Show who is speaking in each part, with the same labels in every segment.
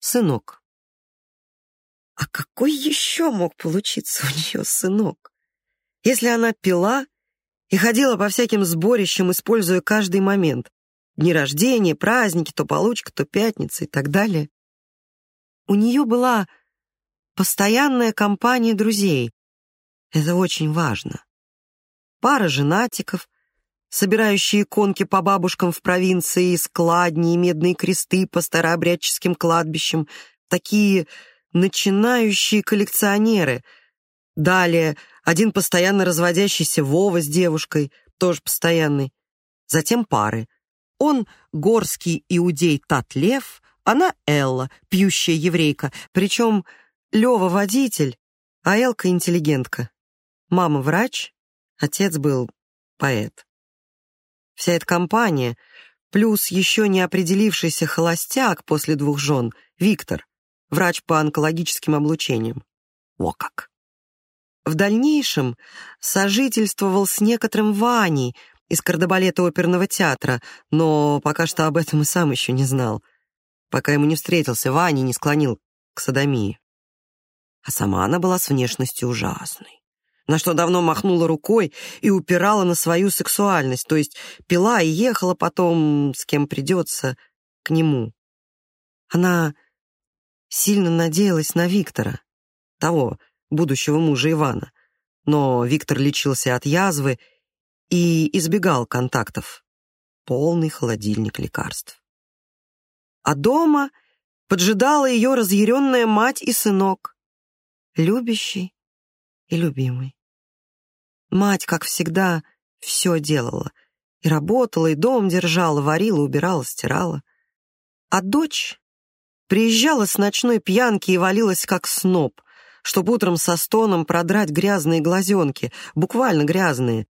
Speaker 1: Сынок. А какой еще мог получиться у нее сынок? Если она пила и ходила по всяким сборищам, используя каждый момент. Дни рождения, праздники, то получка, то пятница и так далее. У нее была постоянная компания друзей. Это очень важно. Пара женатиков, собирающие иконки по бабушкам в провинции, складни и медные кресты по старообрядческим кладбищам, такие начинающие коллекционеры. Далее один постоянно разводящийся Вова с девушкой, тоже постоянный. Затем пары. Он горский иудей Татлев, она Элла, пьющая еврейка, причем Лева водитель, а Элка интеллигентка. Мама врач, отец был поэт. Вся эта компания, плюс еще не определившийся холостяк после двух жен, Виктор, врач по онкологическим облучениям. О как! В дальнейшем сожительствовал с некоторым Ваней из кардебалета оперного театра, но пока что об этом и сам еще не знал, пока ему не встретился Ваня не склонил к садомии. А сама она была с внешностью ужасной, на что давно махнула рукой и упирала на свою сексуальность, то есть пила и ехала потом, с кем придется, к нему. Она сильно надеялась на Виктора, того, будущего мужа Ивана, но Виктор лечился от язвы и избегал контактов. Полный холодильник лекарств. А дома поджидала ее разъяренная мать и сынок, любящий и любимый. Мать, как всегда, все делала. И работала, и дом держала, варила, убирала, стирала. А дочь Приезжала с ночной пьянки и валилась как сноб, чтобы утром со стоном продрать грязные глазенки, буквально грязные.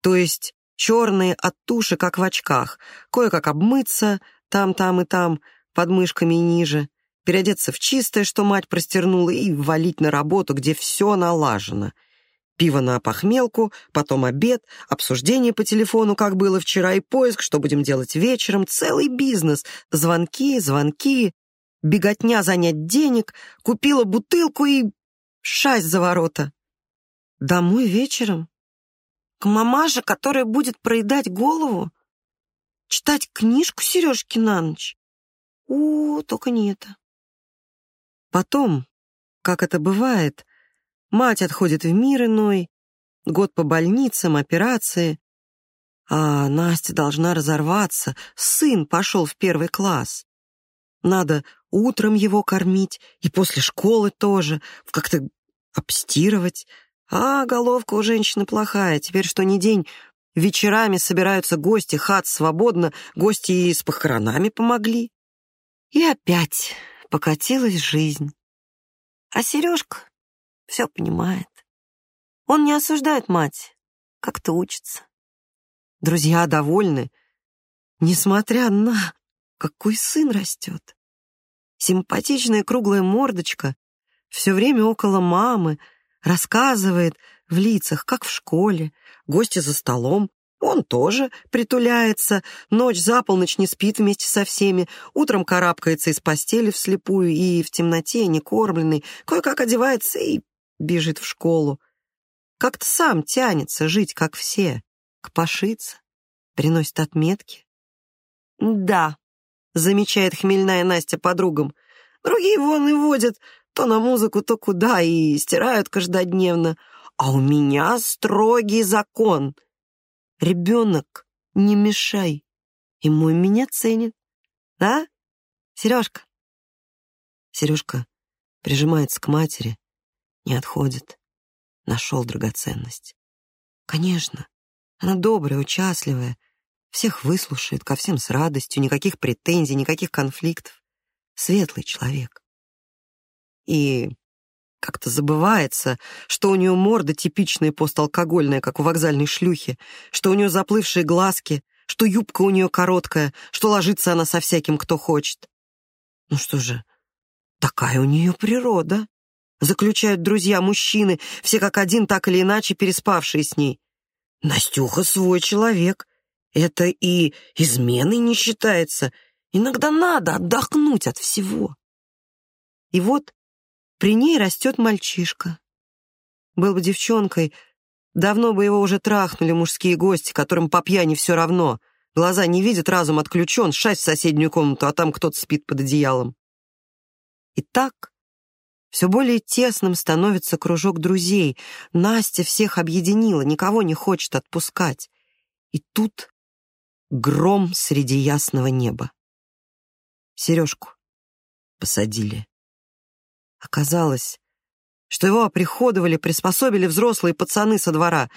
Speaker 1: То есть черные от туши, как в очках, кое-как обмыться там, там и там, под мышками и ниже, переодеться в чистое, что мать простернула, и валить на работу, где все налажено. Пиво на похмелку, потом обед, обсуждение по телефону, как было вчера, и поиск, что будем делать вечером, целый бизнес, звонки, звонки, беготня занять денег, купила бутылку и шасть за ворота. Домой вечером? К мамаше, которая будет проедать голову? Читать книжку Сережки на ночь? У, только не это. Потом, как это бывает, мать отходит в мир иной, год по больницам, операции, а Настя должна разорваться, сын пошел в первый класс. Надо утром его кормить, и после школы тоже, как-то обстирывать. А головка у женщины плохая, теперь что ни день вечерами собираются гости, хат свободно, гости и с похоронами помогли. И опять покатилась жизнь. А Сережка все понимает. Он не осуждает мать, как-то учится. Друзья довольны, несмотря на какой сын растет. Симпатичная круглая мордочка, все время около мамы, рассказывает в лицах, как в школе, гости за столом. Он тоже притуляется, ночь за полночь не спит вместе со всеми, утром карабкается из постели вслепую и в темноте, некормленный, кое-как одевается и бежит в школу. Как-то сам тянется жить, как все, копошится, приносит отметки. Да, замечает хмельная Настя подругам. Другие вон и водят то на музыку, то куда, и стирают каждодневно. А у меня строгий закон. Ребенок, не мешай. И мой меня ценит. Да, Сережка? Сережка прижимается к матери, не отходит. Нашел драгоценность. Конечно, она добрая, участливая, всех выслушает, ко всем с радостью, никаких претензий, никаких конфликтов. Светлый человек. И как-то забывается, что у нее морда типичная посталкогольная, как у вокзальной шлюхи, что у нее заплывшие глазки, что юбка у нее короткая, что ложится она со всяким, кто хочет. Ну что же, такая у нее природа, заключают друзья-мужчины, все как один, так или иначе переспавшие с ней. Настюха свой человек, это и изменой не считается. Иногда надо отдохнуть от всего. И вот при ней растет мальчишка. Был бы девчонкой, давно бы его уже трахнули мужские гости, которым по пьяни все равно. Глаза не видят, разум отключен, шасть в соседнюю комнату, а там кто-то спит под одеялом. И так все более тесным становится кружок друзей. Настя всех объединила, никого не хочет отпускать. И тут гром среди ясного неба. Сережку посадили. Оказалось, что его оприходовали, приспособили взрослые пацаны со двора.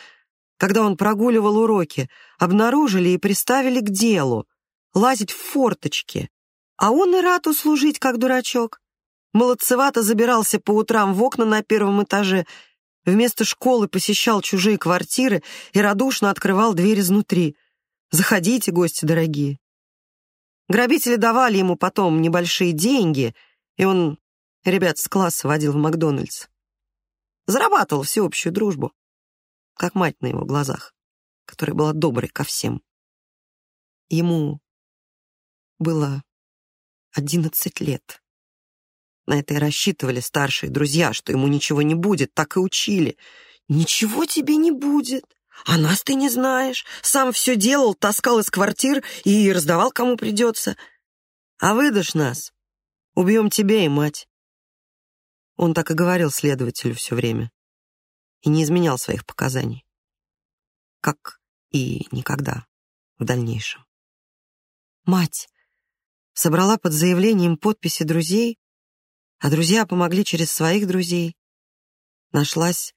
Speaker 1: Когда он прогуливал уроки, обнаружили и приставили к делу. Лазить в форточке. А он и рад услужить, как дурачок. Молодцевато забирался по утрам в окна на первом этаже, вместо школы посещал чужие квартиры и радушно открывал дверь изнутри. «Заходите, гости дорогие». Грабители давали ему потом небольшие деньги, и он ребят с класса водил в Макдональдс. Зарабатывал всеобщую дружбу, как мать на его глазах, которая была доброй ко всем. Ему было одиннадцать лет. На это и рассчитывали старшие друзья, что ему ничего не будет, так и учили. «Ничего тебе не будет. А нас ты не знаешь. Сам все делал, таскал из квартир и раздавал, кому придется. А выдашь нас, убьем тебя и мать». Он так и говорил следователю все время. И не изменял своих показаний. Как и никогда в дальнейшем. Мать собрала под заявлением подписи друзей, а друзья помогли через своих друзей. Нашлась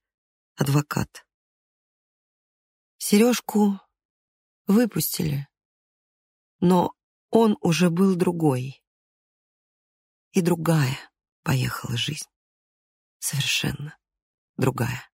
Speaker 1: адвокат. Сережку выпустили, но он уже был другой. И другая поехала жизнь. Совершенно другая.